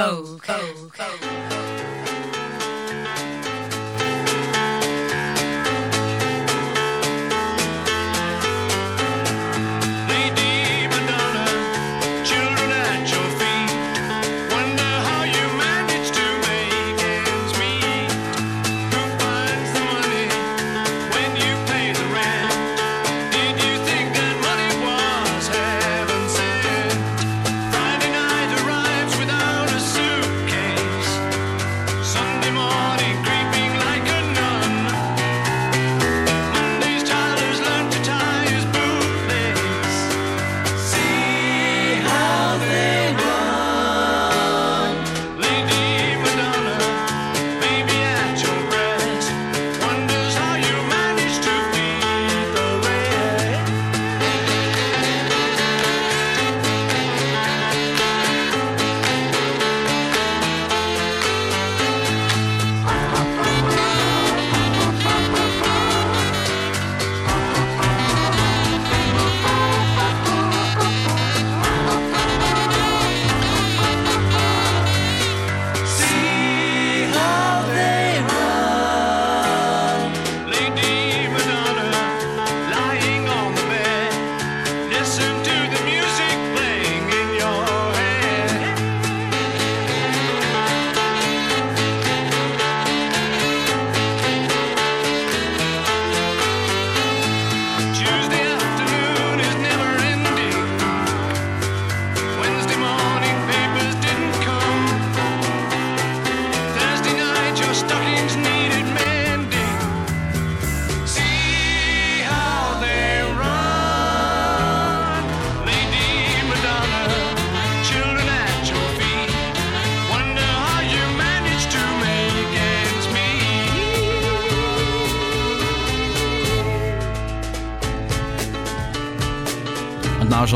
Coke. Lady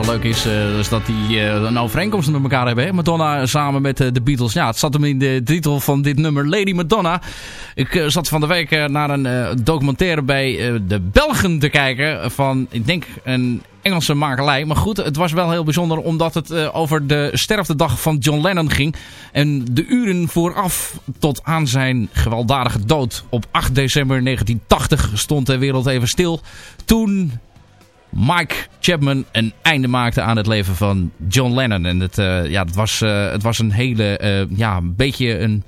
leuk is, eh, is dat die eh, een overeenkomst met elkaar hebben. Hè? Madonna samen met eh, de Beatles. Ja, het zat hem in de titel van dit nummer, Lady Madonna. Ik zat van de week naar een documentaire bij de Belgen te kijken. Van, ik denk, een Engelse makelij. Maar goed, het was wel heel bijzonder omdat het over de sterftedag van John Lennon ging. En de uren vooraf tot aan zijn gewelddadige dood. Op 8 december 1980 stond de wereld even stil. Toen Mike Chapman een einde maakte aan het leven van John Lennon. En het, eh, ja, het, was, eh, het was een hele, eh, ja, een beetje een,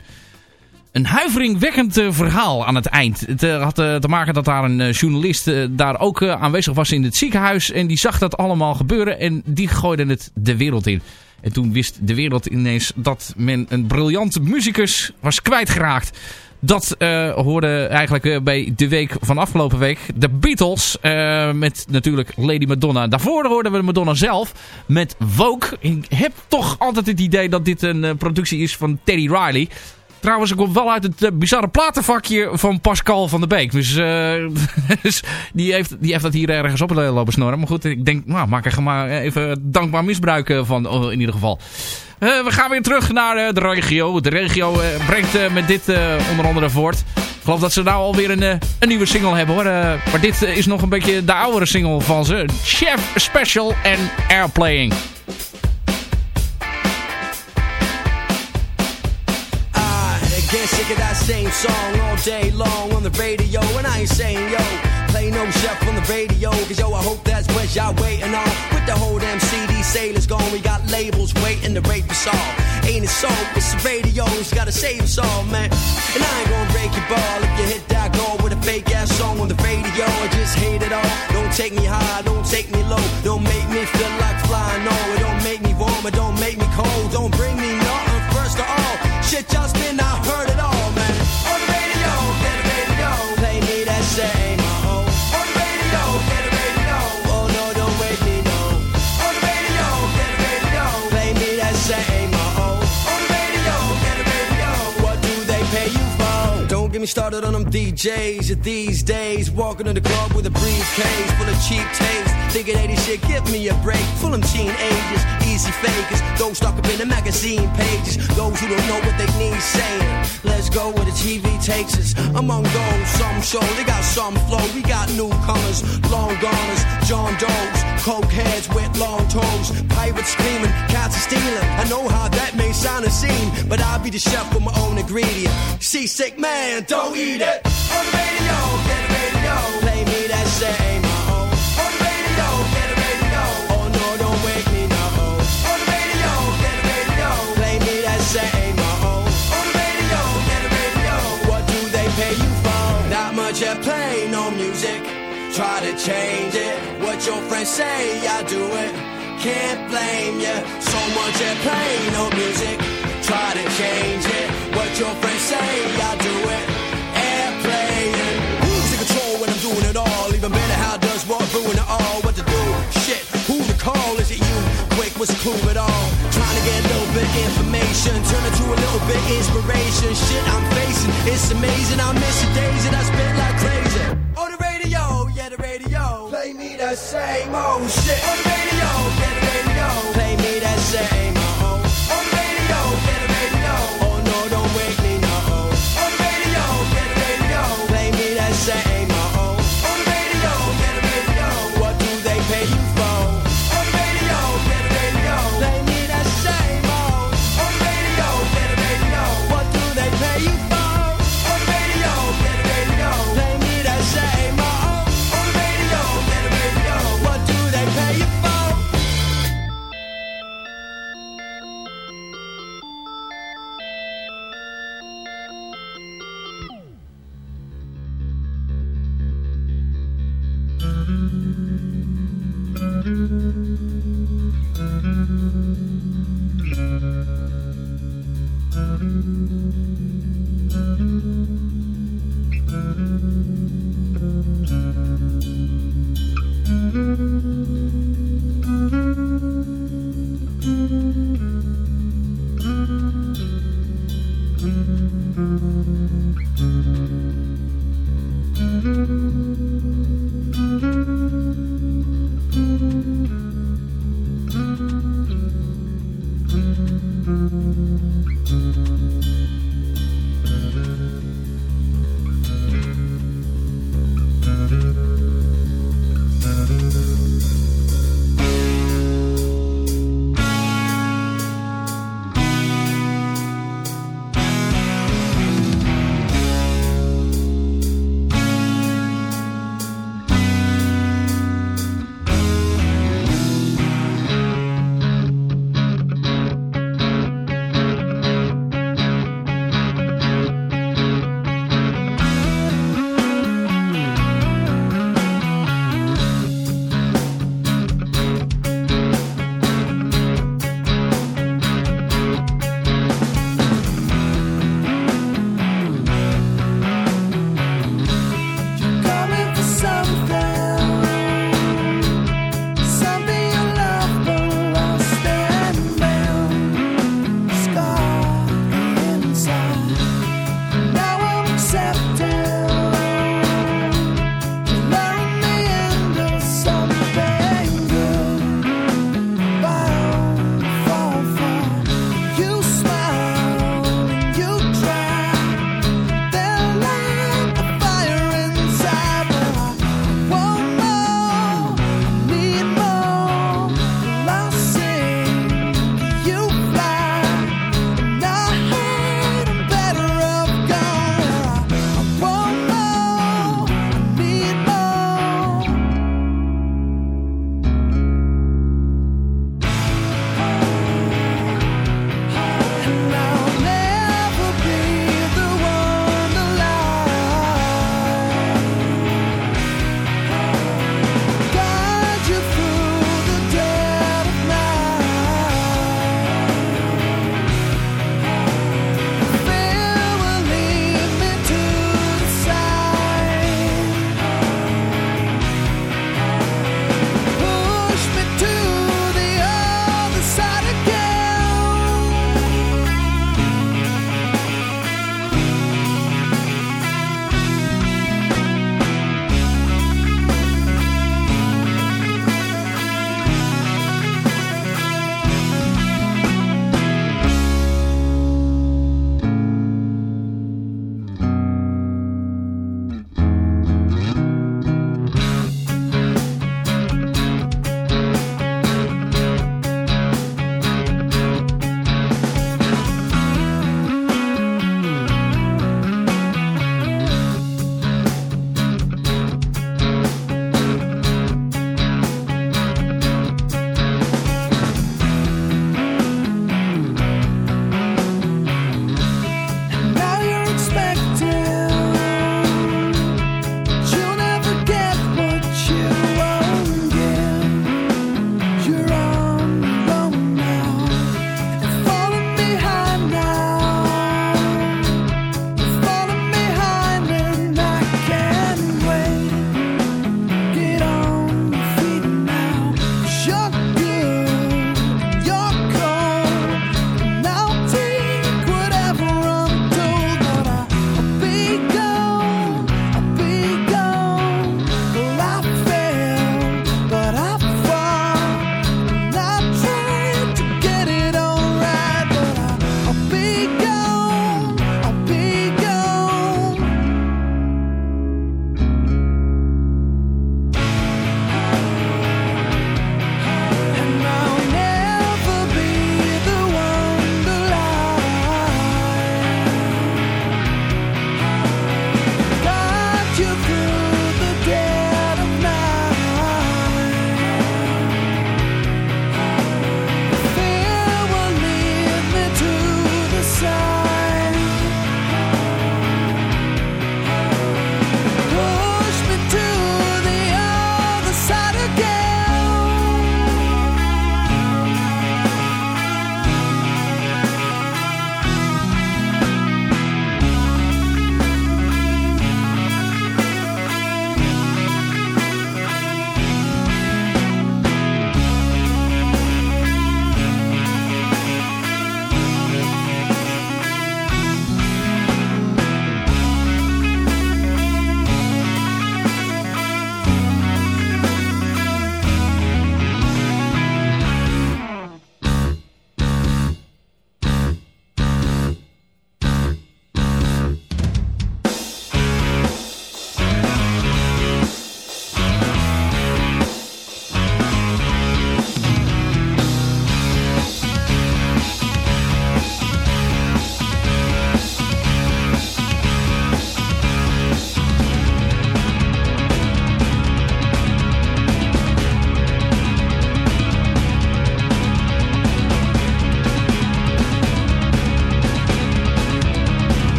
een huiveringwekkend verhaal aan het eind. Het had te maken dat daar een journalist daar ook aanwezig was in het ziekenhuis. En die zag dat allemaal gebeuren en die gooide het de wereld in. En toen wist de wereld ineens dat men een briljante muzikus was kwijtgeraakt. Dat eh, hoorde eigenlijk eh, bij de week van afgelopen week. De Beatles eh, met natuurlijk Lady Madonna. Daarvoor hoorden we Madonna zelf met Vogue. Ik heb toch altijd het idee dat dit een productie is van Teddy Riley. Trouwens, ik kom wel uit het eh, bizarre platenvakje van Pascal van der Beek. Dus, eh, dus die, heeft, die heeft dat hier ergens op lopen snorren. Maar goed, ik denk, nou, maak er maar even dankbaar misbruik eh, van in ieder geval. We gaan weer terug naar de regio. De regio brengt met dit onder andere voort. Ik geloof dat ze nou alweer een, een nieuwe single hebben hoor. Maar dit is nog een beetje de oudere single van ze. Chef Special en Airplaying. Sick of that same song all day long on the radio, and I ain't saying yo, play no chef on the radio, cause yo, I hope that's what y'all waiting on. With the whole damn CD sailors gone, we got labels waiting to rape us all. Ain't it so? It's the radio, it's gotta save us all, man. And I ain't gonna break your ball if you goal with a fake ass song on the radio. I just hate it all. Don't take me high, don't take me low, don't make me feel like flying. No, it don't make me warm, it don't make me cold, don't bring me nothing. First of all, shit y'all spin, I heard it all, started on them DJs of these days, walking in the club with a briefcase full of cheap taste. Thinking 80 shit, give me a break. Full of teenagers, easy fakers, those stuck up in the magazine pages, those who don't know what they need saying. Let's go where the TV takes us. Among those, some show they got some flow. We got newcomers, long goners, John Doe's, coke heads with long toes, pirates screaming, cats are stealing. I know how that may sound a scene, but I'll be the chef with my own ingredient. Seasick man, don't eat it. On the radio, get radio. Play me that. On the radio, get radio. Oh no, don't wake me no. On the radio, get radio. Play me that. On the radio, get radio. What do they pay you for? Not much at play, no music. Try to change it. What your friends say, I do it. Can't blame ya. So much at play, no music. Try to change it. What your friends say, I do it. Even better, how does what ruin it all? What to do? Shit, who to call? Is it you? Quick, what's the clue at all? Trying to get a little bit information, turn it to a little bit inspiration. Shit, I'm facing, it's amazing. I miss the days that I spit like crazy. On the radio, yeah, the radio. Play me that same old shit. On the radio,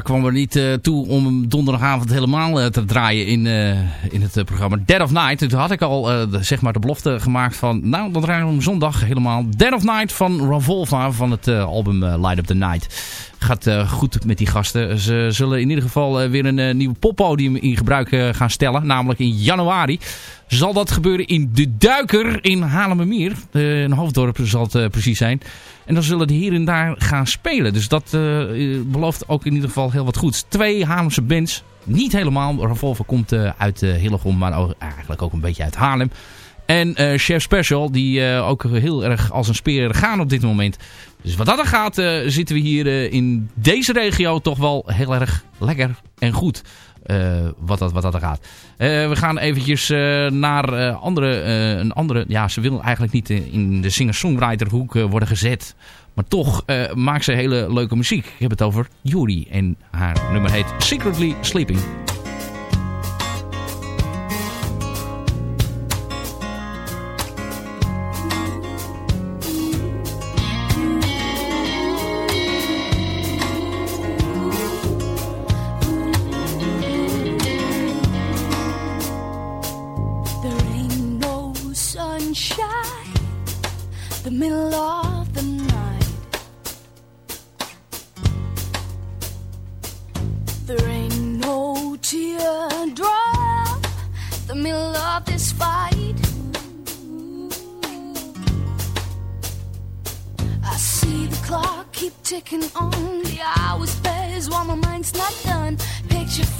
Ik kwam er niet eh, toe om donderdagavond helemaal eh, te draaien in, eh, in het programma Dead of Night. Toen had ik al de, zeg maar de belofte gemaakt van, nou dan draaien we hem zondag helemaal. Dead of Night van Ravolva van het album Light of the Night. Gaat eh, goed met die gasten. Ze zullen in ieder geval eh, weer een eh, nieuw poppodium in gebruik gaan stellen. Namelijk in januari zal dat gebeuren in De Duiker in Haarlemmermeer. Een hoofddorp zal het precies zijn. En dan zullen de hier en daar gaan spelen. Dus dat belooft ook in ieder geval heel wat goeds. Twee Haarlemse bands. Niet helemaal. Revolver komt uit Hillegom, maar eigenlijk ook een beetje uit Haarlem. En eh, Chef Special, die eh, ook heel erg als een speer gaan op dit moment. Dus wat dat er gaat, eh, zitten we hier in deze regio toch wel heel erg lekker en goed. wat, dat, wat dat er gaat. We gaan eventjes naar andere, een andere... Ja, ze wil eigenlijk niet in de singer-songwriter hoek worden gezet. Maar toch maakt ze hele leuke muziek. Ik heb het over Yuri. En haar nummer heet Secretly Sleeping.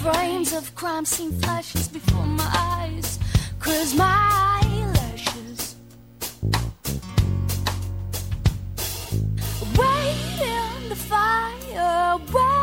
Frames of crime scene flashes before my eyes. Cause my eyelashes Wait in the fire Wait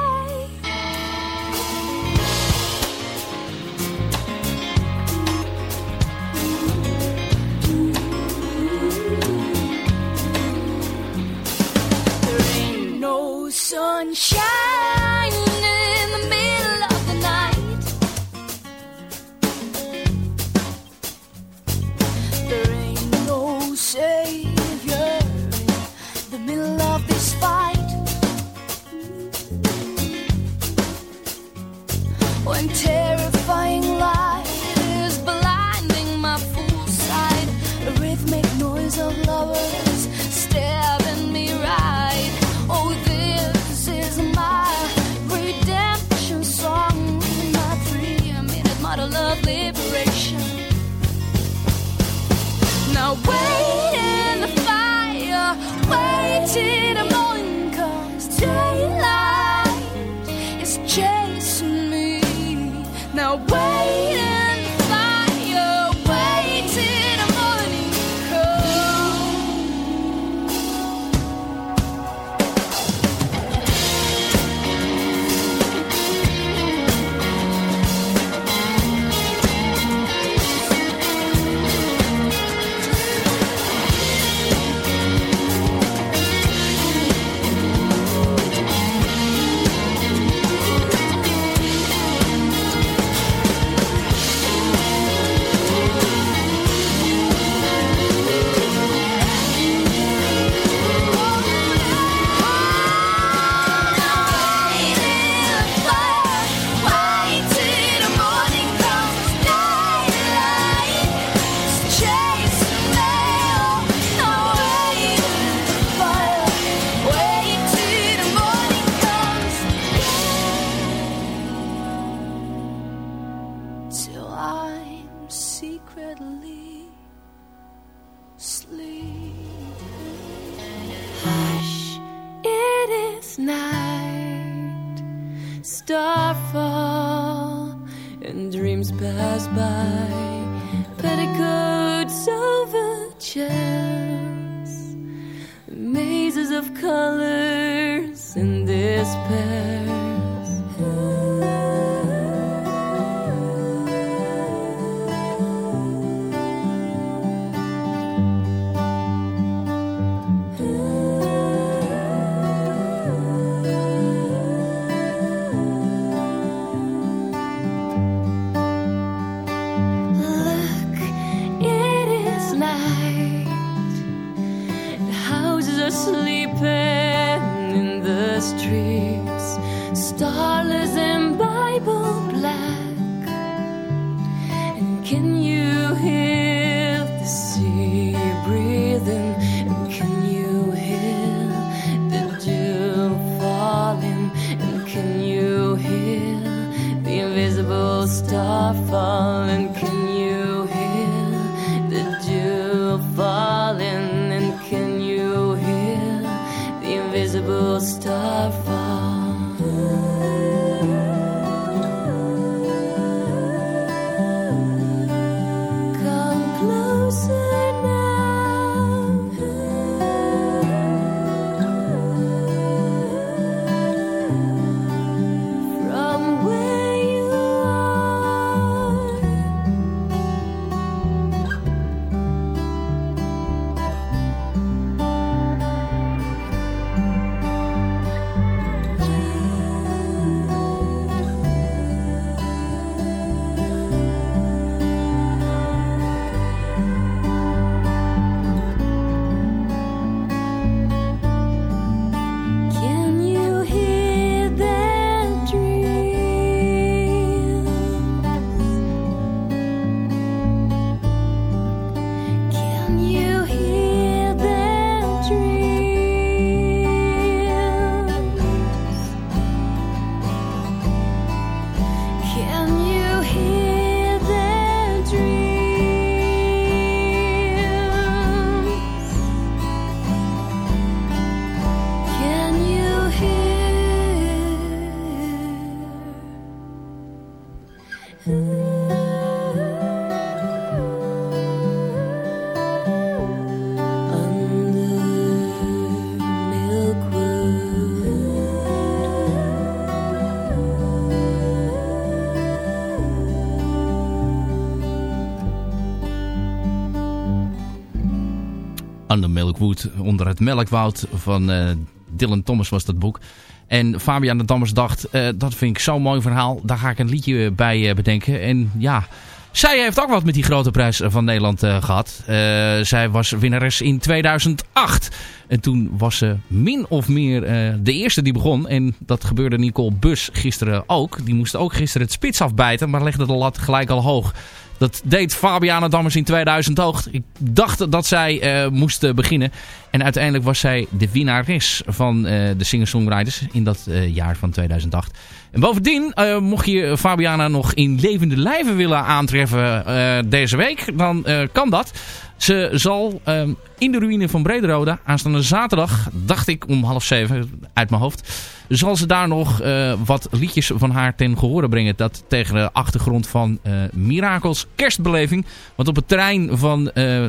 Under Milkwood, onder het melkwoud van eh, Dylan Thomas was dat boek. En Fabian de Dammers dacht, eh, dat vind ik zo'n mooi verhaal. Daar ga ik een liedje bij eh, bedenken. En ja, zij heeft ook wat met die grote prijs van Nederland eh, gehad. Eh, zij was winnares in 2008. En toen was ze min of meer de eerste die begon. En dat gebeurde Nicole Bus gisteren ook. Die moest ook gisteren het spits afbijten, maar legde de lat gelijk al hoog. Dat deed Fabiana Dammers in 2000 ook. Ik dacht dat zij eh, moest eh, beginnen. En uiteindelijk was zij de winnares van eh, de singer-songwriters in dat eh, jaar van 2008. En bovendien, eh, mocht je Fabiana nog in levende lijven willen aantreffen deze week, dan kan dat. Ze zal ehm, in de ruïne van Brederode aanstaande zaterdag, dacht ik om half zeven uit mijn hoofd, zal ze daar nog wat liedjes van haar ten gehore brengen. Dat tegen de achtergrond van eh Mirakels kerstbeleving. Want op het terrein van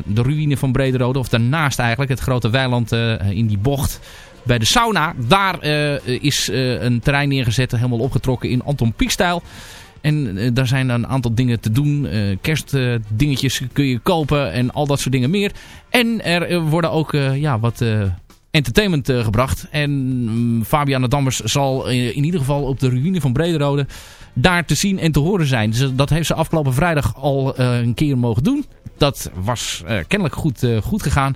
de ruïne van Brederode, of daarnaast eigenlijk, het grote eh, in die bocht bij de sauna. Daar eh, is eh, een terrein neergezet, helemaal opgetrokken in Anton Pieck-stijl. En daar zijn een aantal dingen te doen. Kerstdingetjes kun je kopen en al dat soort dingen meer. En er worden ook ja, wat entertainment gebracht. En mm, Fabiana Dammers zal in ieder geval op de ruïne van Brederode daar te zien en te horen zijn. Dat heeft ze afgelopen vrijdag al een keer mogen doen. Dat was kennelijk goed, goed gegaan.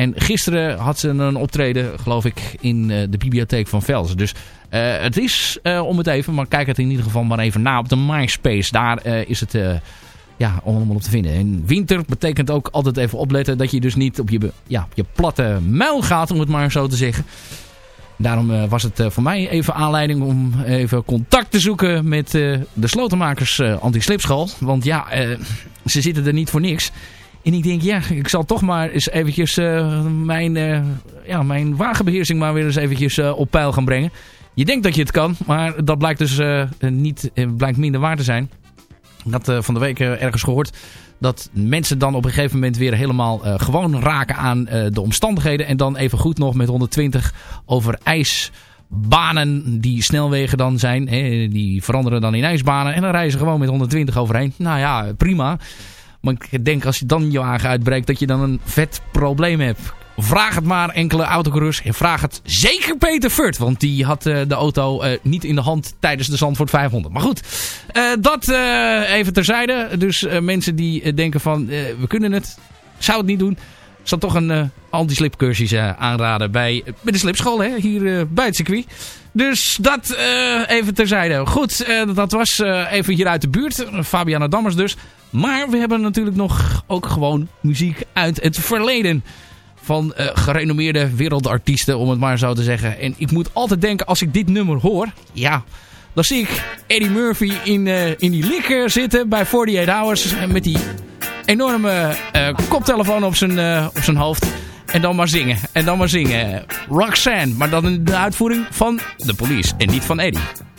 En gisteren had ze een optreden, geloof ik, in eh, de bibliotheek van Velzen. Dus eh, het is eh, om het even, maar kijk het in ieder geval maar even na op de MySpace. Daar is het ja, allemaal op te vinden. En winter betekent ook altijd even opletten dat je dus niet op je, ja, je platte muil gaat, om het maar zo te zeggen. Daarom was het voor mij even aanleiding om even contact te zoeken met de slotenmakers anti-slipschool. Want ja, ze zitten er niet voor niks. En ik denk, ja, ik zal toch maar eens eventjes eh, mijn, eh, ja, mijn wagenbeheersing maar weer eens eventjes eh, op peil gaan brengen. Je denkt dat je het kan, maar dat blijkt dus niet, blijkt minder waar te zijn. Ik had van de week ergens gehoord dat mensen dan op een gegeven moment weer helemaal gewoon raken aan de omstandigheden. En dan even goed nog met 120 over ijsbanen die snelwegen dan zijn. Hè, die veranderen dan in ijsbanen en dan rijden ze gewoon met 120 overheen. Nou ja, prima. Maar ik denk als je dan je wagen uitbreekt dat je dan een vet probleem hebt. Vraag het maar enkele autocoureurs. En vraag het zeker Peter Furt. Want die had eh, de auto eh, niet in de hand tijdens de Zandvoort 500. Maar goed, eh, dat even terzijde. Dus mensen die denken van we kunnen het. Zou het niet doen. Ik zal toch een anti-slipcursus eh, aanraden bij, bij de slipschool, hè, hier bij het circuit. Dus dat even terzijde. Goed, dat was even hier uit de buurt. Fabiana Dammers dus. Maar we hebben natuurlijk nog ook gewoon muziek uit het verleden. Van eh, gerenommeerde wereldartiesten, om het maar zo te zeggen. En ik moet altijd denken, als ik dit nummer hoor... Ja, dan zie ik Eddie Murphy in, eh, in die likker zitten bij 48 Hours. Met die enorme eh, koptelefoon op zijn, op zijn hoofd. En dan maar zingen. En dan maar zingen. Roxanne. Maar dan in de uitvoering van de police. En niet van Eddie.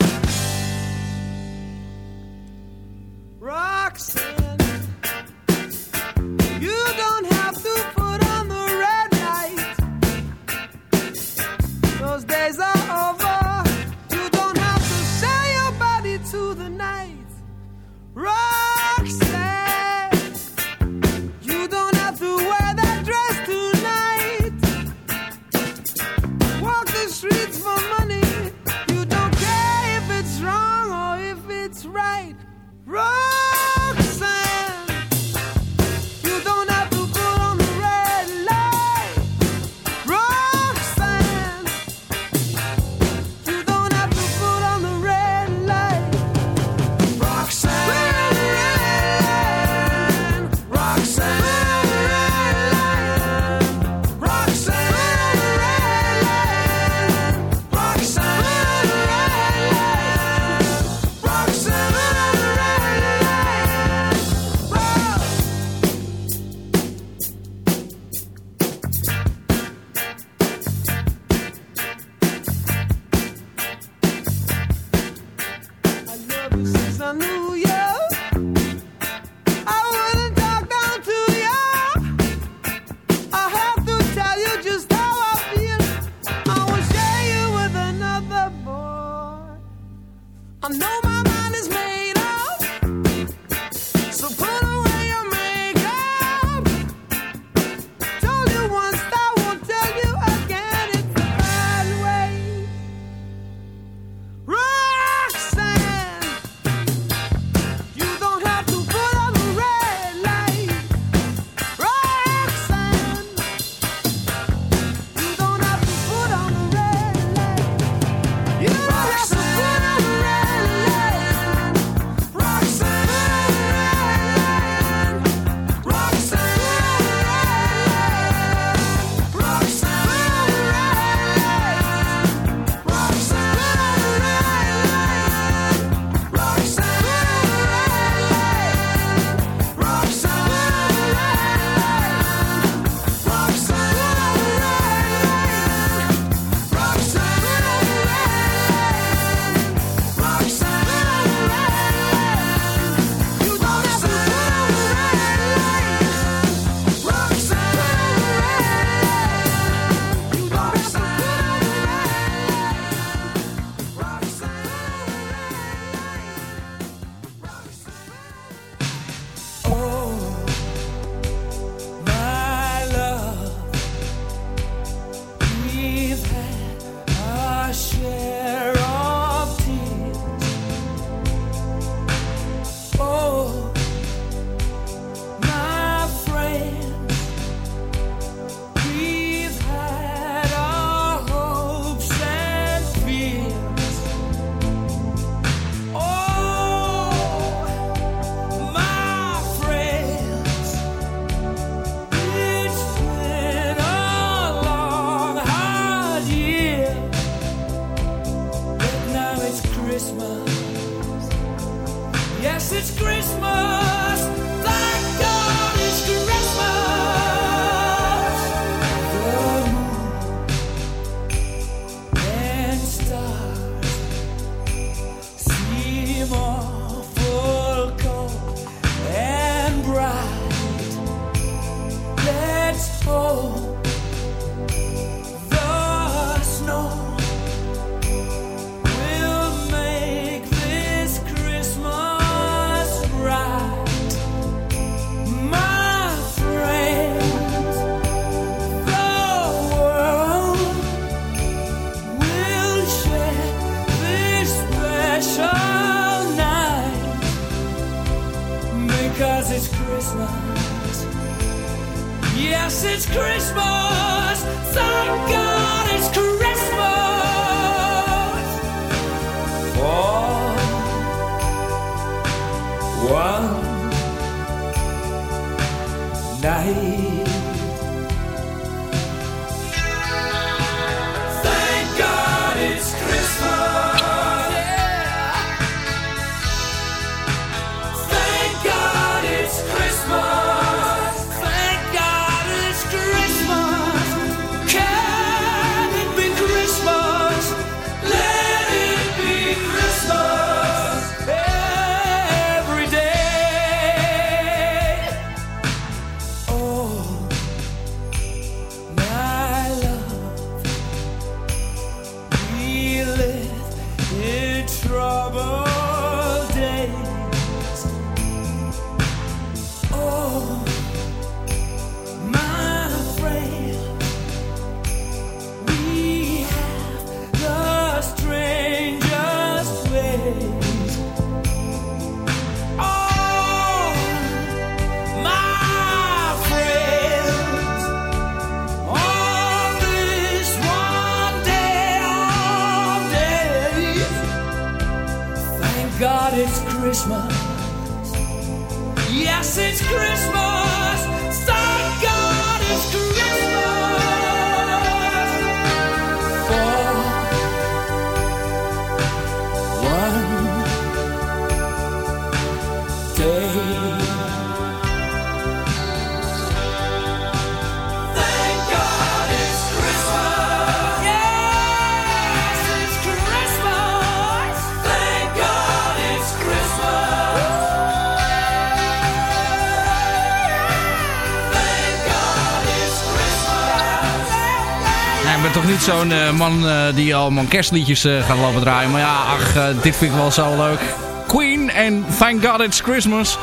Man eh, die allemaal kerstliedjes eh, gaat lopen draaien. Maar ja, ach, eh, dit vind ik wel zo leuk. Queen en Thank God It's Christmas.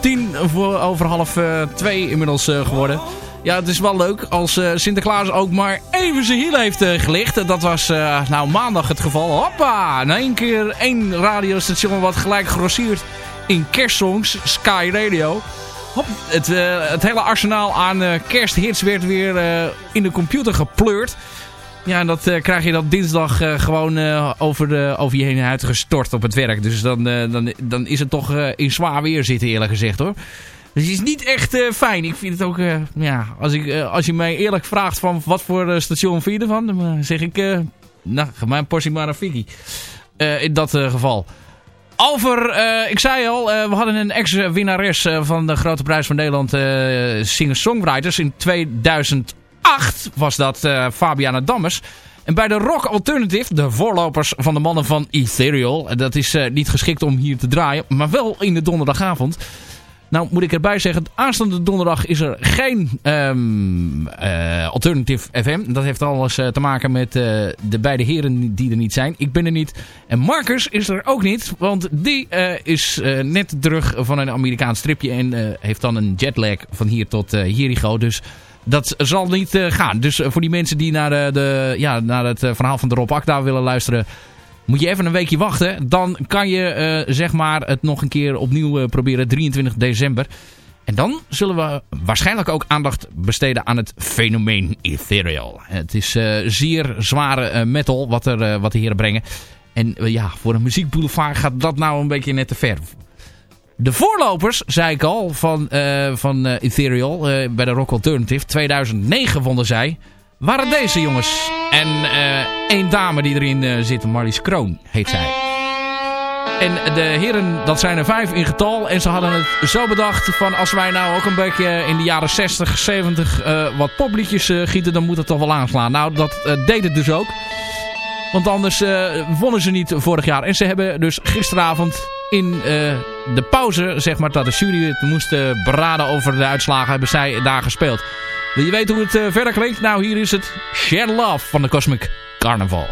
Tien voor over half twee inmiddels geworden. Ja, het is wel leuk als Sinterklaas ook maar even zijn hiel heeft gelicht. Dat was nou maandag het geval. Hoppa! In één keer één radiostation wat gelijk grossiert in kerstsongs. Sky Radio. Hop, het, het hele arsenaal aan kersthits werd weer in de computer gepleurd. Ja, en dat eh, krijg je dan dinsdag eh, gewoon eh, over, de, over je heen uitgestort op het werk. Dus dan, dan, dan is het toch in zwaar weer zitten eerlijk gezegd hoor. Dus het is niet echt fijn. Ik vind het ook, ja, als, ik, als je mij eerlijk vraagt van wat voor station vind je ervan, dan zeg ik, nou, geef mij een portie Marafiki. Eh in dat geval. Over, ik zei al, we hadden een ex-winnares van de Grote Prijs van Nederland Singer-Songwriters. In 2008 was dat eh, Fabiana Dammers. En bij de Rock Alternative, de voorlopers van de mannen van Ethereal. Dat is eh, niet geschikt om hier te draaien, maar wel in de donderdagavond. Nou moet ik erbij zeggen, aanstaande donderdag is er geen eh, Alternative FM. Dat heeft alles te maken met de beide heren die er niet zijn. Ik ben er niet. En Marcus is er ook niet, want die is net terug van een Amerikaans stripje en heeft dan een jetlag van hier tot uh, Jericho. Dus dat zal niet eh, gaan. Dus eh, voor die mensen die naar, de, de, ja, naar het eh, verhaal van de Rob Akda willen luisteren... Moet je even een weekje wachten. Dan kan je eh, zeg maar het nog een keer opnieuw eh, proberen. 23 december. En dan zullen we waarschijnlijk ook aandacht besteden aan het fenomeen Ethereal. Het is eh, zeer zware eh, metal wat, er, eh, wat de heren brengen. En eh, ja, voor een muziekboulevard gaat dat nou een beetje net te ver. De voorlopers, zei ik al, van, eh, van eh, Ethereal eh, bij de Rock Alternative. 2009 vonden zij. Waren deze jongens. En één dame die erin zit, Marlies Kroon, heet zij. En de heren, dat zijn er vijf in getal. En ze hadden het zo bedacht van als wij nou ook een beetje in de jaren 60, 70 eh, wat popliedjes gieten, dan moet het toch wel aanslaan. Nou, dat eh, deed het dus ook. Want anders wonnen ze niet vorig jaar. En ze hebben dus gisteravond in eh, de pauze, zeg maar, dat de jury het moest eh, beraden over de uitslagen, hebben zij daar gespeeld. Wil je weten hoe het eh, verder klinkt? Nou, hier is het Share Love van de Cosmic Carnival.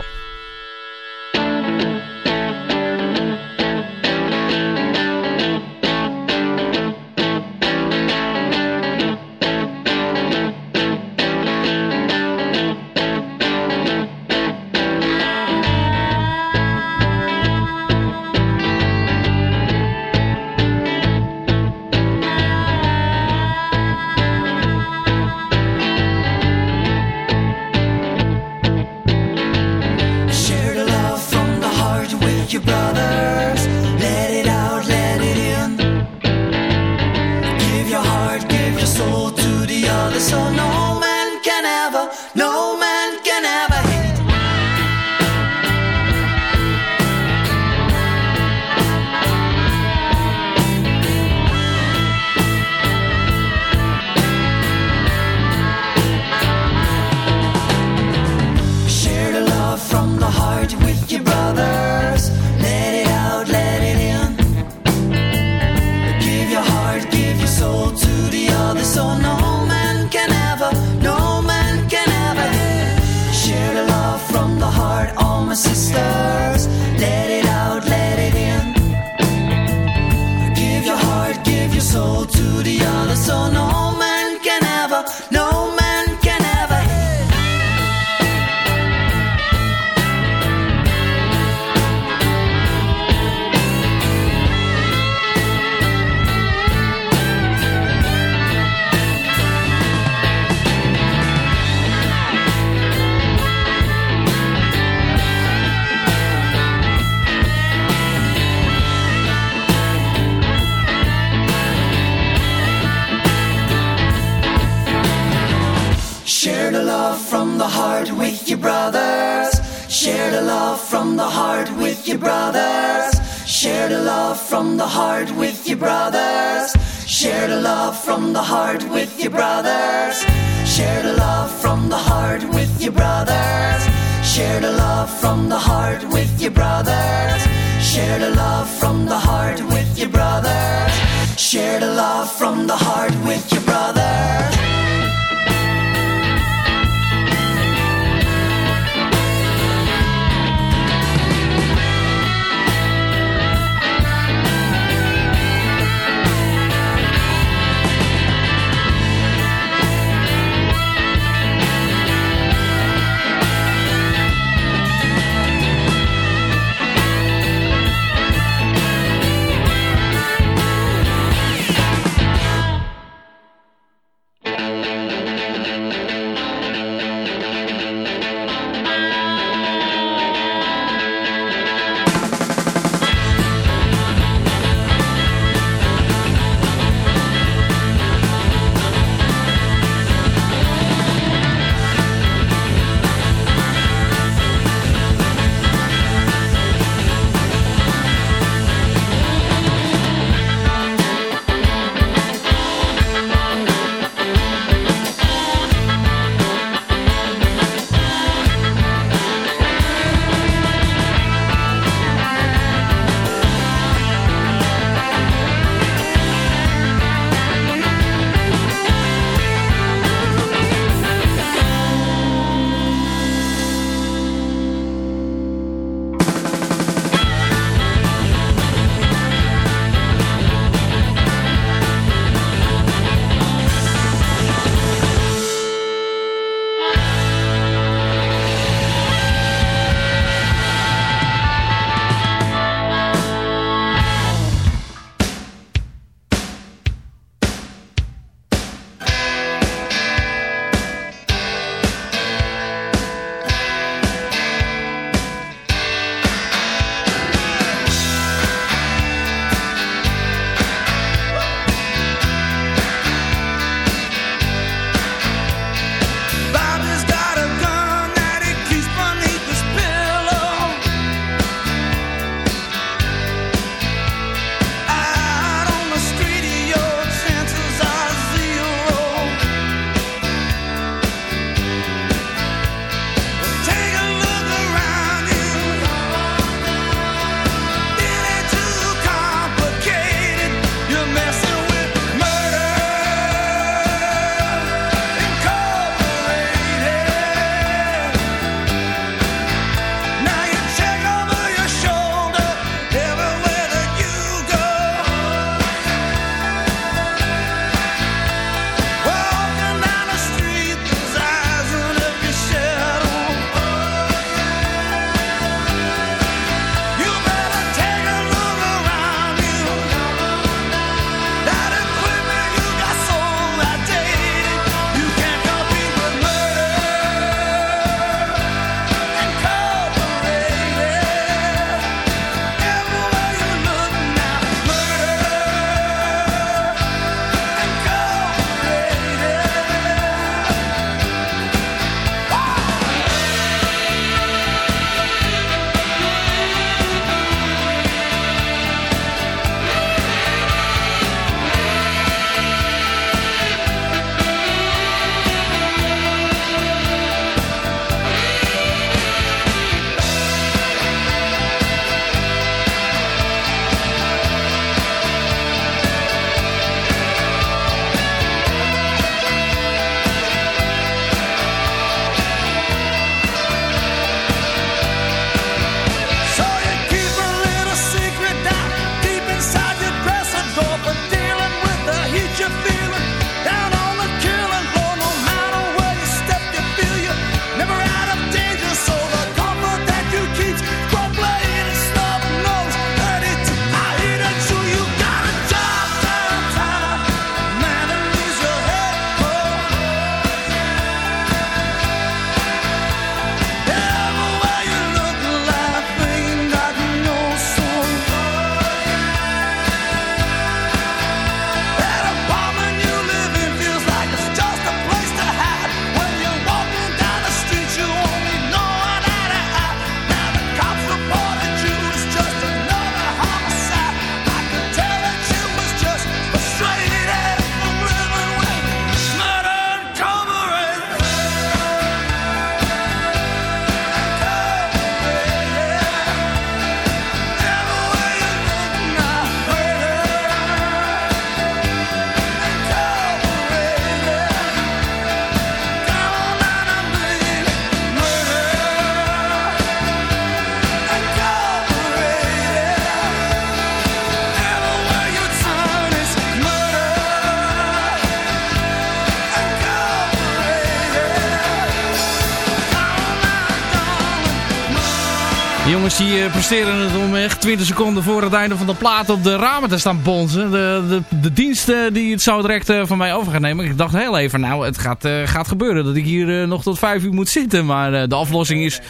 Om echt 20 seconden voor het einde van de plaat op de ramen te staan bonzen. De, de, de dienst eh, die het zo direct eh, van mij over gaat nemen. Ik dacht heel even, nou het gaat, eh, gaat gebeuren dat ik hier eh, nog tot 5 uur moet zitten. Maar de aflossing is,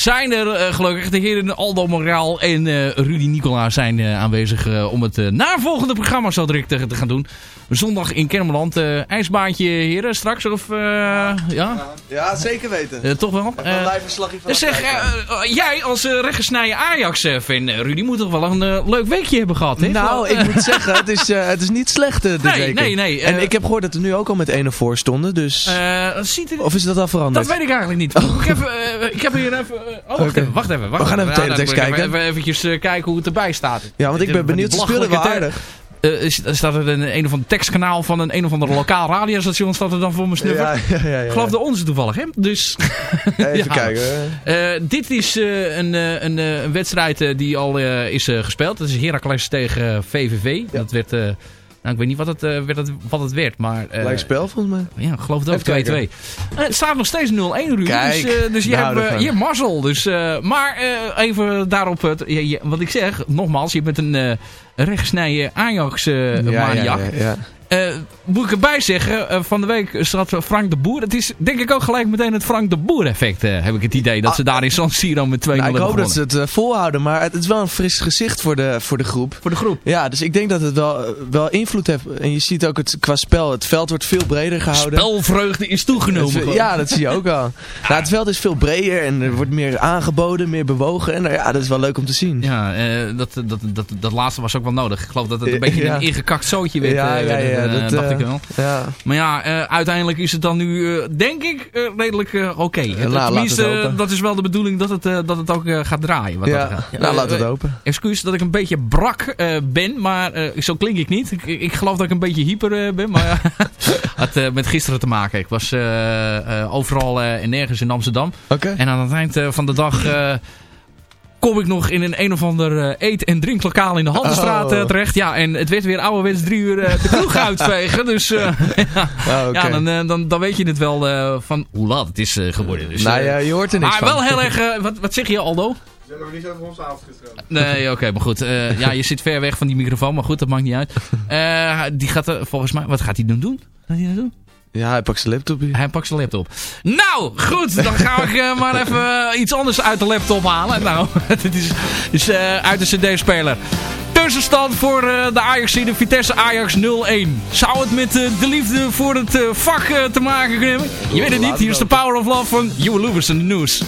zijn er eh, gelukkig. De heren Aldo Moraal en eh, Rudy Nicola zijn eh, aanwezig eh, om het eh, navolgende programma zo direct te, te gaan doen. Zondag in Kermeland. eh, ijsbaantje heren straks of eh, ja? Ja, zeker weten. Eh, toch wel? Een Eh, live verslagje van zeg, eh, eh, jij als uh, Ajax-fan, Rudy, moet toch wel een leuk weekje hebben gehad, hè? Nou, ik moet zeggen, het is, eh, het is niet slecht dit Nee, weekend. nee, nee, en ik heb gehoord dat we nu ook al met 1 voor stonden, dus... Eh, ziet er- of is dat al veranderd? Dat weet ik eigenlijk niet. Ik, heb, ik heb hier even... eh, oh, wacht Oké. even, wacht even. Wacht We gaan even Ja, teletext ik kijken. Even, eventjes eh, kijken hoe het erbij staat. Ja, want ik ben benieuwd, ze spelen wel aardig. eh, is- staat er een, een of ander tekstkanaal van een, een of ander lokaal radiostation staat er dan voor mijn snuffer. Ja, ja, ja, ja. Ik geloof de onze toevallig, hè? Dus... Even Ja. kijken. Eh, dit is eh, een, eh, een, eh, een wedstrijd eh, die al eh, is eh, gespeeld. Dat is Heracles tegen VVV. Dat werd... nou, ik weet niet wat het, eh, werd het, wat het werd, maar... eh, Lijkt spel volgens mij. ja, geloof het ook Even 2-2. kijken. Eh, het staat nog steeds 0-1 Ruud. Kijk, dus dus je nou, hebt je mazzel. Dus, maar even daarop, het, ja, je- wat ik zeg, nogmaals, je bent een uh, rechtsnije Ajax eh ja, ja, ja. Eh, moet ik erbij zeggen, eh, van de week zat Frank de Boer. Het is denk ik ook gelijk meteen het Frank de Boer effect, eh, heb ik het idee. Dat ze daar in San Siro met 2-0 Nou, ik hoop dat ze het volhouden, maar het is wel een fris gezicht voor de, voor de groep. Voor de groep. Ja, dus ik denk dat het wel, wel invloed heeft. En je ziet ook het, qua spel, het veld wordt veel breder gehouden. Spelvreugde is toegenomen. Het- ja, dat zie je ook wel. Nou, het veld is veel breder en er wordt meer aangeboden, meer bewogen. En nou ja, dat is wel leuk om te zien. Ja, dat, dat, dat, dat laatste was ook wel nodig. Ik geloof dat het een beetje ja. een ingekakt zootje werd. Ja, ja, ja, eh, dat, dacht eh, ik wel. Ja. Maar ja, eh, uiteindelijk is het dan nu, eh, denk ik, eh, redelijk eh, oké. Het- nou, Tenminste, eh, dat is wel de bedoeling dat het, eh, dat het ook eh, gaat draaien. Wat Ja, dat nou, laat het eh, hopen. Excuus dat ik een beetje brak eh, ben, maar eh, zo klink ik niet. Ik, ik geloof dat ik een beetje hyper eh, ben, maar had eh, met gisteren te maken. Ik was eh, eh, overal eh, en nergens in Amsterdam. En aan het eind eh, van de dag eh, kom ik nog in een een of ander eh, eet- en drinklokaal in de Haldenstraat eh, Oh. terecht. Ja, en het werd weer ouderwets drie uur eh, de kroeg uitvegen. Dus eh, ja, Oh, oké. ja dan, dan, dan weet je het wel eh, van hoe laat het is eh, geworden. Dus, nou ja, je hoort er niks maar van. wel heel erg... wat, wat zeg je Aldo? We hebben nog niet over onze avond gisteren. Nee, oké, maar goed. eh, ja, je zit ver weg van die microfoon, maar goed, dat maakt niet uit. Eh, die gaat er volgens mij... Wat gaat hij dan doen? Wat gaat hij dan doen? Ja, hij pakt zijn laptop. Hij pakt zijn laptop. Nou, goed. Dan ga ik eh, maar even eh, iets anders uit de laptop halen. Nou, het is, is eh, uit de cd-speler. Tussenstand voor de Ajax de Vitesse Ajax 0-1. Zou het met de liefde voor het vak te maken kunnen hebben? Je weet het niet. Hier is de Power of Love van Joe Lewis en de News.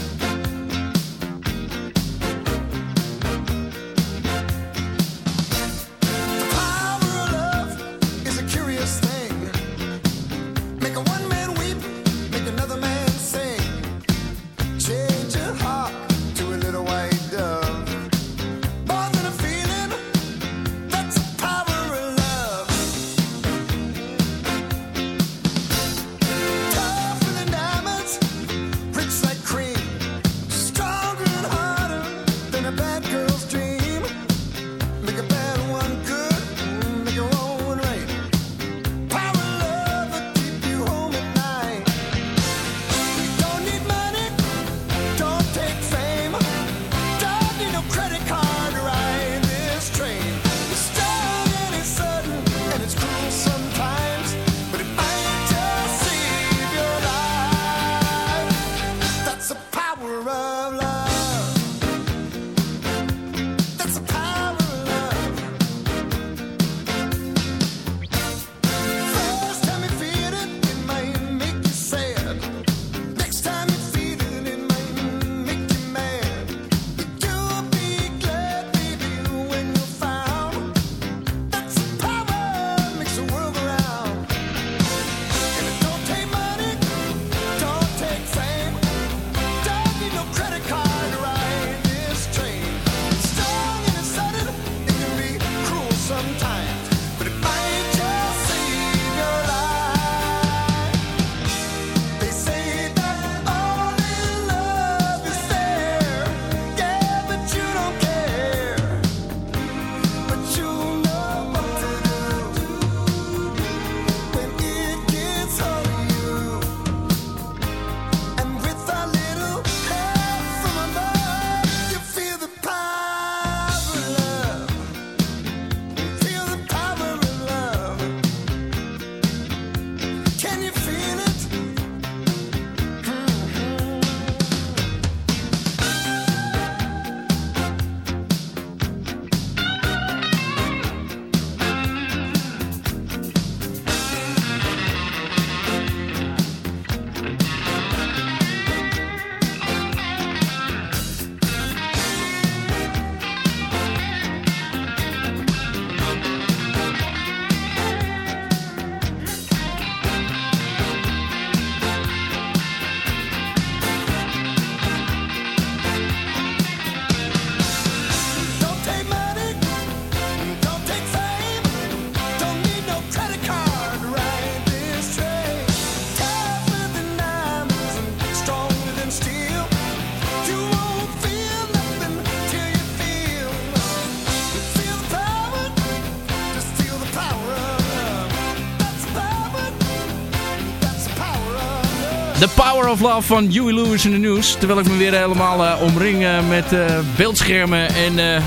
Of Love van Huey Lewis in de nieuws. Terwijl ik me weer helemaal uh, omring uh, met uh, beeldschermen en...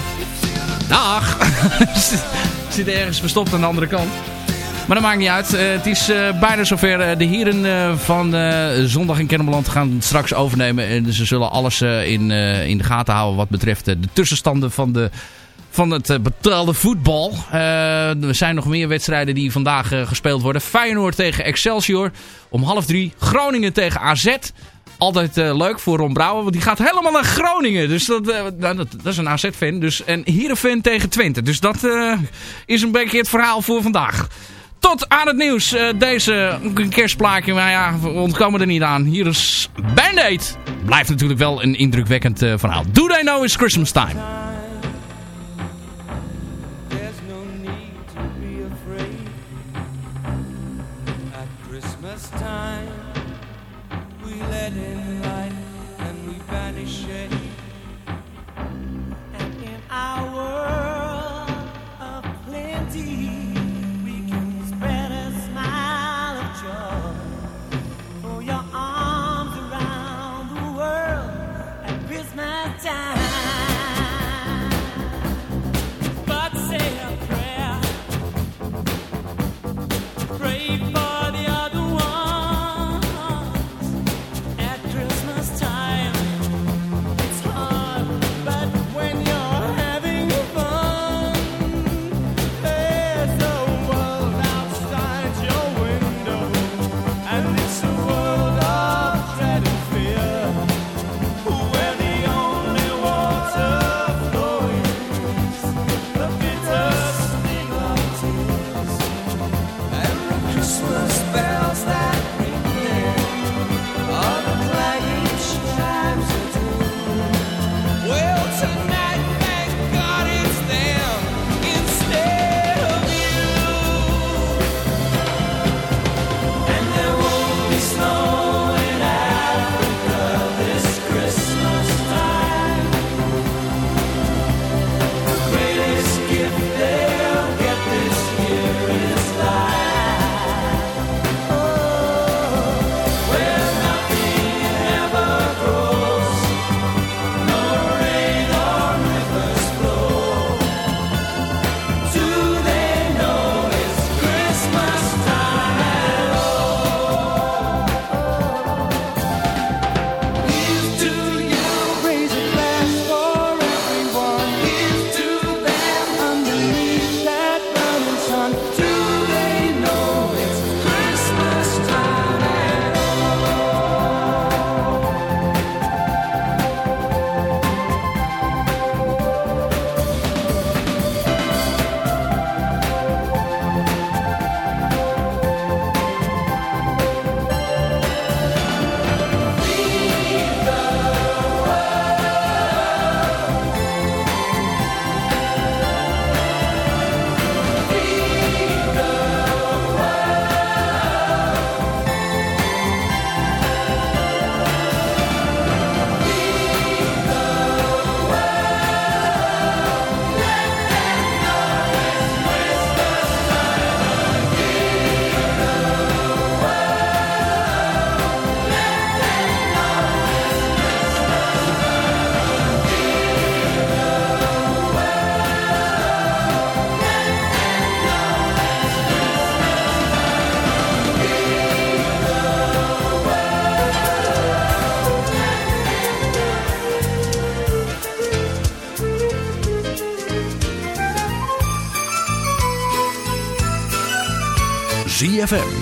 dag! Zit ergens verstopt aan de andere kant. Maar dat maakt niet uit. het is bijna zover. de heren van Zondag in Kennemerland gaan straks overnemen. En ze zullen alles in, in de gaten houden wat betreft de tussenstanden van de van het uh, betaalde voetbal. Uh, er zijn nog meer wedstrijden die vandaag uh, gespeeld worden. Feyenoord tegen Excelsior om half drie. Groningen tegen AZ. Altijd leuk voor Ron Brouwer, want die gaat helemaal naar Groningen. Dus dat, nou, dat, dat, is een AZ-fan. Dus, en hier een fan tegen Twente. Dus dat is een beetje het verhaal voor vandaag. Tot aan het nieuws. deze kerstplaatje, maar ja, we ontkomen er niet aan. Hier is Band-Aid. Blijft natuurlijk wel een indrukwekkend verhaal. Do They Know It's Christmas Time.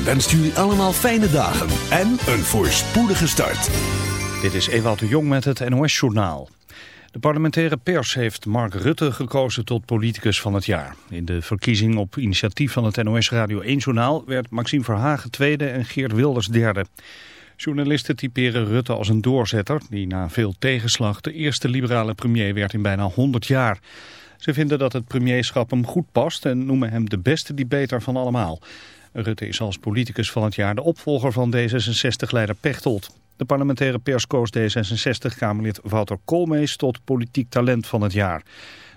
Wenst jullie allemaal fijne dagen en een voorspoedige start. Dit is Ewout de Jong met het NOS-journaal. De parlementaire pers heeft Mark Rutte gekozen tot politicus van het jaar. In de verkiezing op initiatief van het NOS Radio 1-journaal werd Maxime Verhagen tweede en Geert Wilders derde. Journalisten typeren Rutte als een doorzetter die na veel tegenslag de eerste liberale premier werd in bijna 100 jaar. Ze vinden dat het premierschap hem goed past en noemen hem de beste debater van allemaal. Rutte is als politicus van het jaar de opvolger van D66-leider Pechtold. De parlementaire pers koos D66-Kamerlid Wouter Koolmees tot politiek talent van het jaar.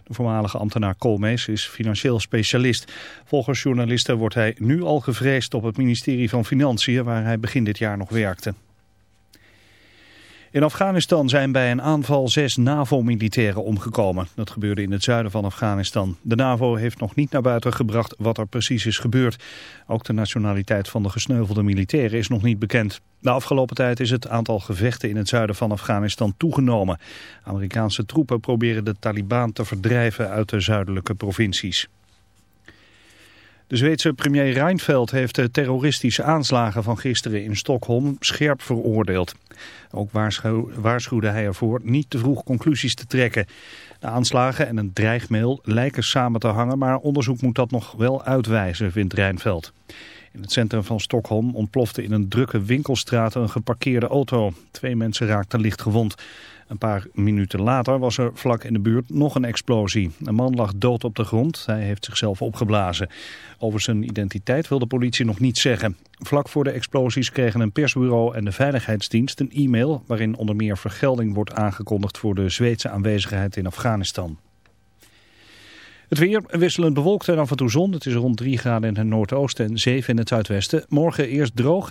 De voormalige ambtenaar Koolmees is financieel specialist. Volgens journalisten wordt hij nu al gevreesd op het ministerie van Financiën waar hij begin dit jaar nog werkte. In Afghanistan zijn bij een aanval zes NAVO-militairen omgekomen. Dat gebeurde in het zuiden van Afghanistan. De NAVO heeft nog niet naar buiten gebracht wat er precies is gebeurd. Ook de nationaliteit van de gesneuvelde militairen is nog niet bekend. De afgelopen tijd is het aantal gevechten in het zuiden van Afghanistan toegenomen. Amerikaanse troepen proberen de Taliban te verdrijven uit de zuidelijke provincies. De Zweedse premier Reinfeldt heeft de terroristische aanslagen van gisteren in Stockholm scherp veroordeeld. Ook waarschu waarschuwde hij ervoor niet te vroeg conclusies te trekken. De aanslagen en een dreigmail lijken samen te hangen, maar onderzoek moet dat nog wel uitwijzen, vindt Reinfeldt. In het centrum van Stockholm ontplofte in een drukke winkelstraat een geparkeerde auto. Twee mensen raakten licht gewond. Een paar minuten later was er vlak in de buurt nog een explosie. Een man lag dood op de grond. Hij heeft zichzelf opgeblazen. Over zijn identiteit wil de politie nog niets zeggen. Vlak voor de explosies kregen een persbureau en de Veiligheidsdienst een e-mail... waarin onder meer vergelding wordt aangekondigd voor de Zweedse aanwezigheid in Afghanistan. Het weer wisselend bewolkt en af en toe zon. Het is rond 3 graden in het noordoosten en 7 in het zuidwesten. Morgen eerst droog.